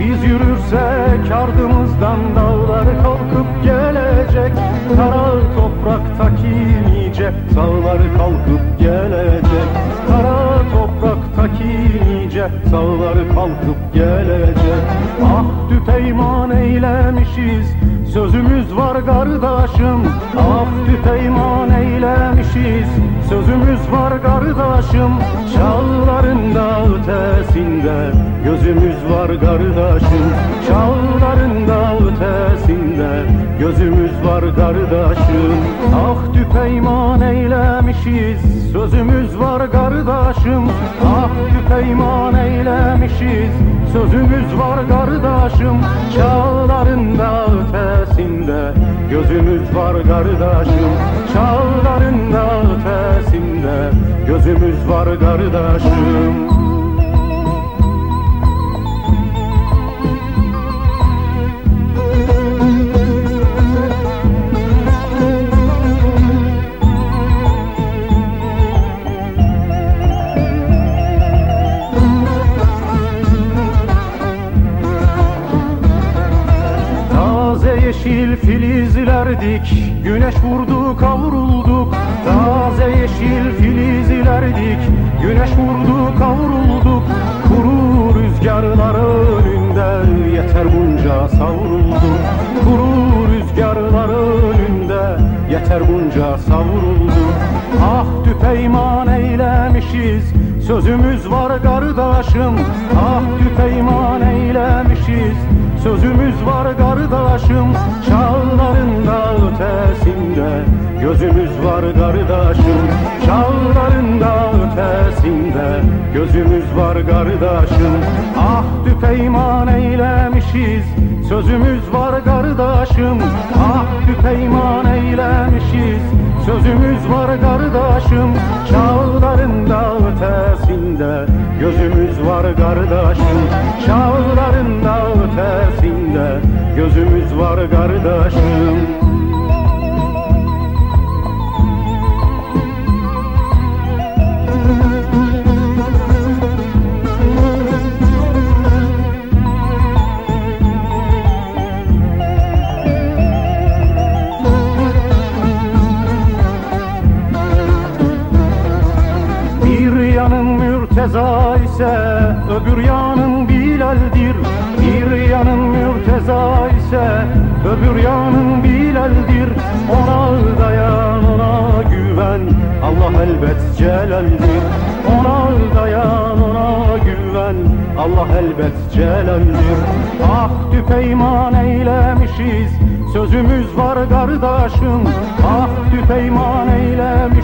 Biz yürürsek ardımızdan dağlar kalkıp gelecek. Kara topraktaki nice sağlar kalkıp gelecek. Kara topraktaki nice sağlar kalkıp gelecek. Ah düpeyman eylemişiz Sözümüz var kardeşim. Ah düpeyman eylemişiz Sözümüz var kardeşim. Çağların da ötesinde. Gözümüz var kardeşim Çağların da ötesinde. Gözümüz var kardeşim Ah düpeyman eylemişiz. Sözümüz var kardeşim Ah düpeyman eylemişiz. Sözümüz var kardeşim Çağların da ötesinde. Gözümüz var kardeşim Çağların da ötesinde. Gözümüz var kardeşim filizlerdik Güneş vurdu kavrulduk. Taze yeşil filizlerdik Güneş vurdu kavrulduk. Kuru rüzgarlar önünde Yeter bunca savrulduk. Kuru rüzgarlar önünde Yeter bunca savrulduk. Ah düpeyman eylemişiz Sözümüz var kardeşim. Ah düpeyman eylemişiz Sözümüz var kardeşim var kardeşim Çağların da ötesinde Gözümüz var kardeşim. Ah düpeyman eylemişiz Sözümüz var kardeşim. Ah düpeyman eylemişiz Sözümüz var kardeşim. Çağların da ötesinde Gözümüz var kardeşim. Çağların da ötesinde Gözümüz var kardeşim mürteza ise öbür yanın Bilal'dir. Bir yanın mürteza ise öbür yanın Bilal'dir. Ona dayan ona güven Allah elbet celaldir. Ona dayan ona güven Allah elbet celaldir. Ah düpeyman eylemişiz Sözümüz var kardeşim. Ah düpeyman eylemişiz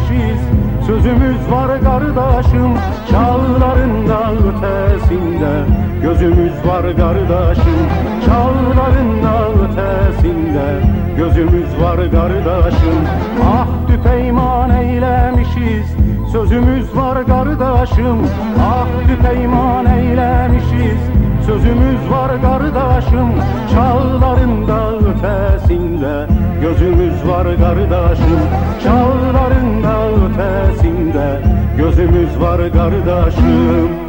Sözümüz var kardeşim Çağların da ötesinde. Gözümüz var kardeşim Çağların da ötesinde. Gözümüz var kardeşim Ah düpeyman eylemişiz. Sözümüz var kardeşim Ah düpeyman eylemişiz. Sözümüz var kardeşim Çağların da ötesinde. Gözümüz var kardeşim Çağların Gözümüz var kardeşim